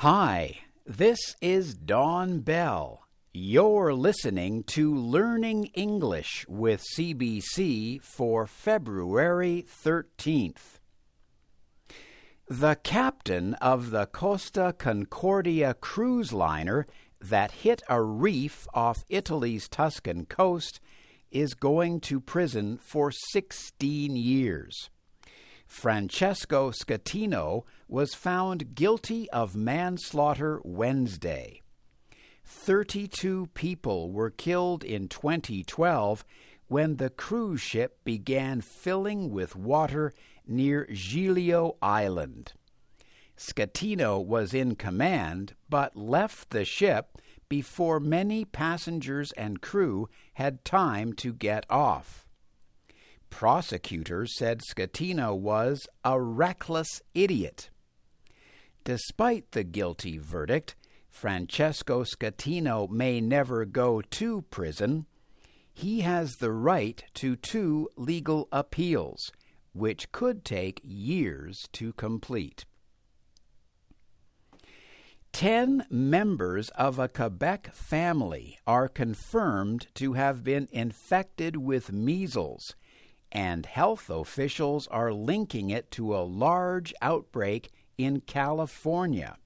Hi, this is Don Bell. You're listening to Learning English with CBC for February 13th. The captain of the Costa Concordia cruise liner that hit a reef off Italy's Tuscan coast is going to prison for 16 years. Francesco Schettino was found guilty of manslaughter Wednesday. 32 people were killed in 2012 when the cruise ship began filling with water near Giglio Island. Schettino was in command but left the ship before many passengers and crew had time to get off. Prosecutors said Schettino was a reckless idiot. Despite the guilty verdict, Francesco Schettino may never go to prison. He has the right to two legal appeals, which could take years to complete. Ten members of a Quebec family are confirmed to have been infected with measles, and health officials are linking it to a large outbreak in California.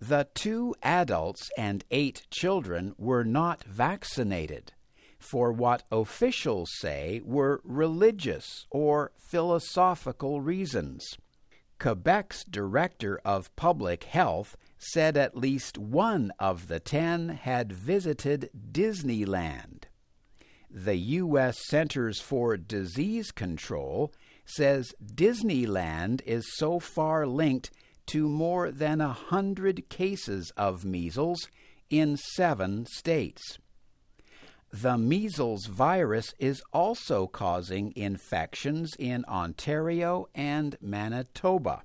The two adults and eight children were not vaccinated for what officials say were religious or philosophical reasons. Quebec's Director of Public Health said at least one of the ten had visited Disneyland. The U.S. Centers for Disease Control says Disneyland is so far linked to more than a hundred cases of measles in seven states. The measles virus is also causing infections in Ontario and Manitoba.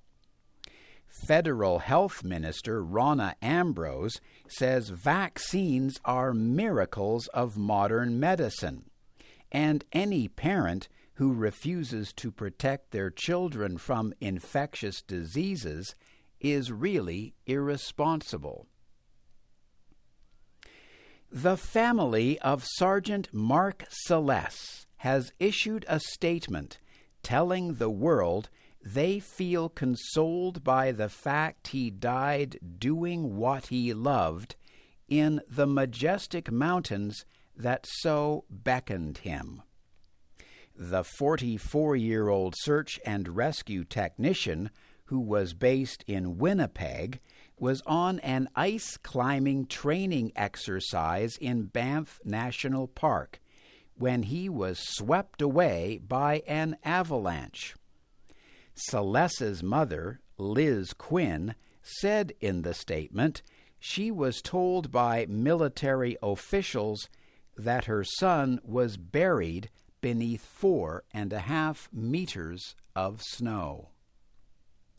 Federal Health Minister Rona Ambrose says vaccines are miracles of modern medicine, and any parent who refuses to protect their children from infectious diseases is really irresponsible. The family of Sergeant Mark Salesse has issued a statement telling the world they feel consoled by the fact he died doing what he loved in the majestic mountains that so beckoned him. The 44 year old search and rescue technician, who was based in Winnipeg, was on an ice climbing training exercise in Banff National Park when he was swept away by an avalanche. Salesse's mother, Liz Quinn, said in the statement she was told by military officials that her son was buried beneath four and a half meters of snow.